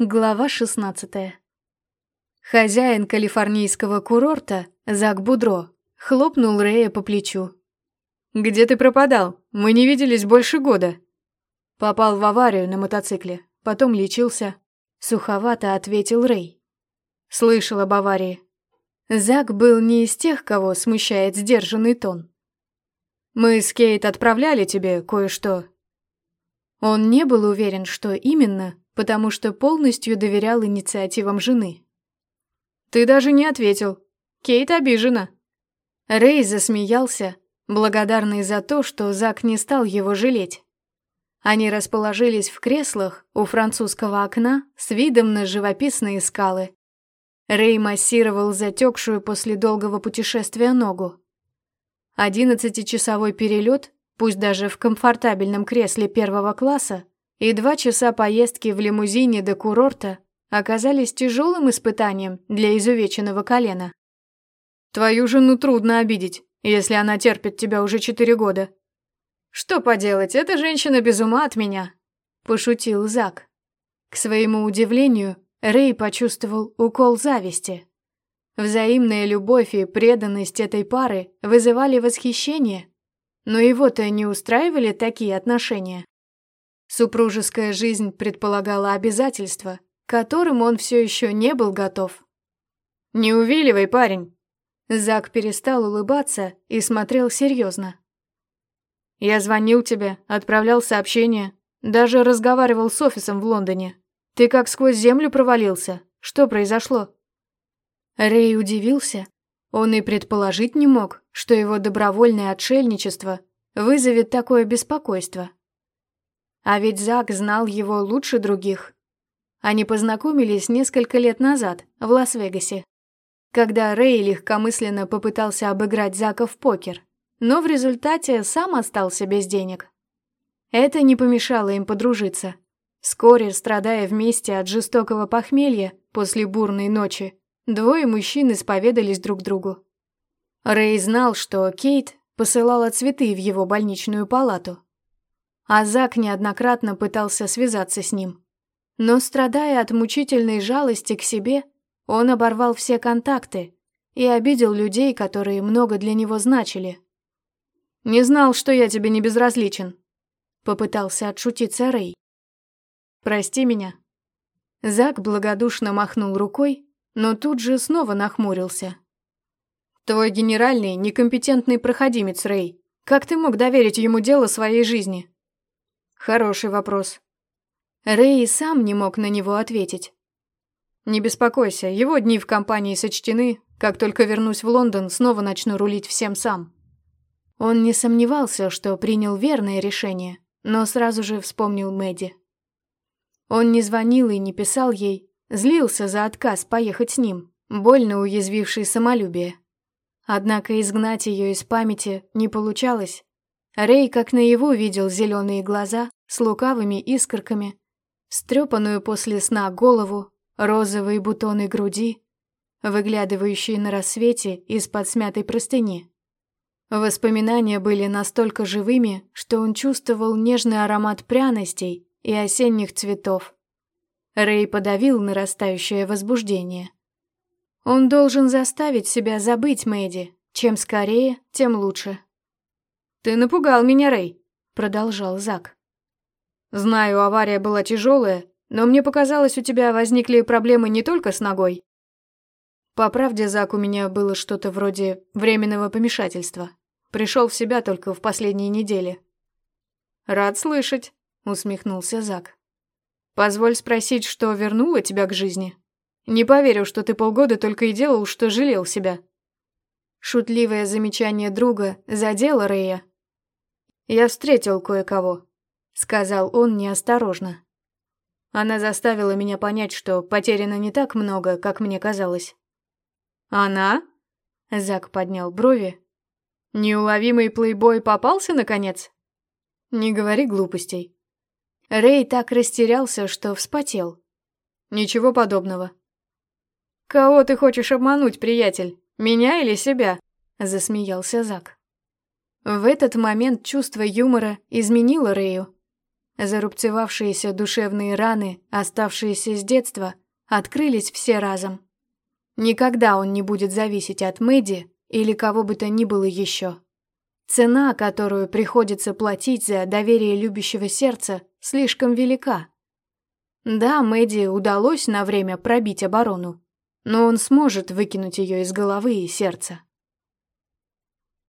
Глава 16 Хозяин калифорнийского курорта, Зак Будро, хлопнул Рэя по плечу. «Где ты пропадал? Мы не виделись больше года». Попал в аварию на мотоцикле, потом лечился. Суховато ответил Рэй. Слышал об аварии. Зак был не из тех, кого смущает сдержанный тон. «Мы с Кейт отправляли тебе кое-что». Он не был уверен, что именно, потому что полностью доверял инициативам жены. «Ты даже не ответил. Кейт обижена». Рэй засмеялся, благодарный за то, что Зак не стал его жалеть. Они расположились в креслах у французского окна с видом на живописные скалы. Рэй массировал затекшую после долгого путешествия ногу. Одиннадцатичасовой перелет, пусть даже в комфортабельном кресле первого класса, и два часа поездки в лимузине до курорта оказались тяжелым испытанием для изувеченного колена. «Твою жену трудно обидеть, если она терпит тебя уже четыре года». «Что поделать, эта женщина без ума от меня», — пошутил Зак. К своему удивлению, Рэй почувствовал укол зависти. Взаимная любовь и преданность этой пары вызывали восхищение, но его-то не устраивали такие отношения. Супружеская жизнь предполагала обязательства, к которым он все еще не был готов. «Не увиливай, парень!» Зак перестал улыбаться и смотрел серьезно. «Я звонил тебе, отправлял сообщения, даже разговаривал с офисом в Лондоне. Ты как сквозь землю провалился. Что произошло?» Рэй удивился. Он и предположить не мог, что его добровольное отшельничество вызовет такое беспокойство. А ведь Зак знал его лучше других. Они познакомились несколько лет назад в Лас-Вегасе, когда Рэй легкомысленно попытался обыграть Зака в покер, но в результате сам остался без денег. Это не помешало им подружиться. Вскоре, страдая вместе от жестокого похмелья после бурной ночи, двое мужчин исповедались друг другу. Рэй знал, что Кейт посылала цветы в его больничную палату, а Зак неоднократно пытался связаться с ним. Но, страдая от мучительной жалости к себе, он оборвал все контакты и обидел людей, которые много для него значили. «Не знал, что я тебе не безразличен», — попытался отшутиться Рэй. «Прости меня». Зак благодушно махнул рукой, но тут же снова нахмурился. «Твой генеральный, некомпетентный проходимец, Рэй. Как ты мог доверить ему дело своей жизни?» Хороший вопрос. Рэй сам не мог на него ответить. Не беспокойся, его дни в компании сочтены. Как только вернусь в Лондон, снова начну рулить всем сам. Он не сомневался, что принял верное решение, но сразу же вспомнил Мэдди. Он не звонил и не писал ей, злился за отказ поехать с ним, больно уязвивший самолюбие. Однако изгнать ее из памяти не получалось, Рэй как наяву видел зеленые глаза с лукавыми искорками, стрепанную после сна голову, розовые бутоны груди, выглядывающие на рассвете из-под смятой простыни. Воспоминания были настолько живыми, что он чувствовал нежный аромат пряностей и осенних цветов. Рэй подавил нарастающее возбуждение. Он должен заставить себя забыть Мэдди. Чем скорее, тем лучше. «Ты напугал меня, Рэй», — продолжал Зак. «Знаю, авария была тяжелая, но мне показалось, у тебя возникли проблемы не только с ногой». По правде, Зак, у меня было что-то вроде временного помешательства. Пришел в себя только в последние недели. «Рад слышать», — усмехнулся Зак. «Позволь спросить, что вернуло тебя к жизни? Не поверю, что ты полгода только и делал, что жалел себя». Шутливое замечание друга задело Рэя, «Я встретил кое-кого», — сказал он неосторожно. Она заставила меня понять, что потеряно не так много, как мне казалось. «Она?» — Зак поднял брови. «Неуловимый плейбой попался, наконец?» «Не говори глупостей». Рэй так растерялся, что вспотел. «Ничего подобного». «Кого ты хочешь обмануть, приятель? Меня или себя?» — засмеялся Зак. В этот момент чувство юмора изменило Рэю. Зарубцевавшиеся душевные раны, оставшиеся с детства, открылись все разом. Никогда он не будет зависеть от Мэдди или кого бы то ни было еще. Цена, которую приходится платить за доверие любящего сердца, слишком велика. Да, Мэдди удалось на время пробить оборону, но он сможет выкинуть ее из головы и сердца.